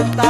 없다.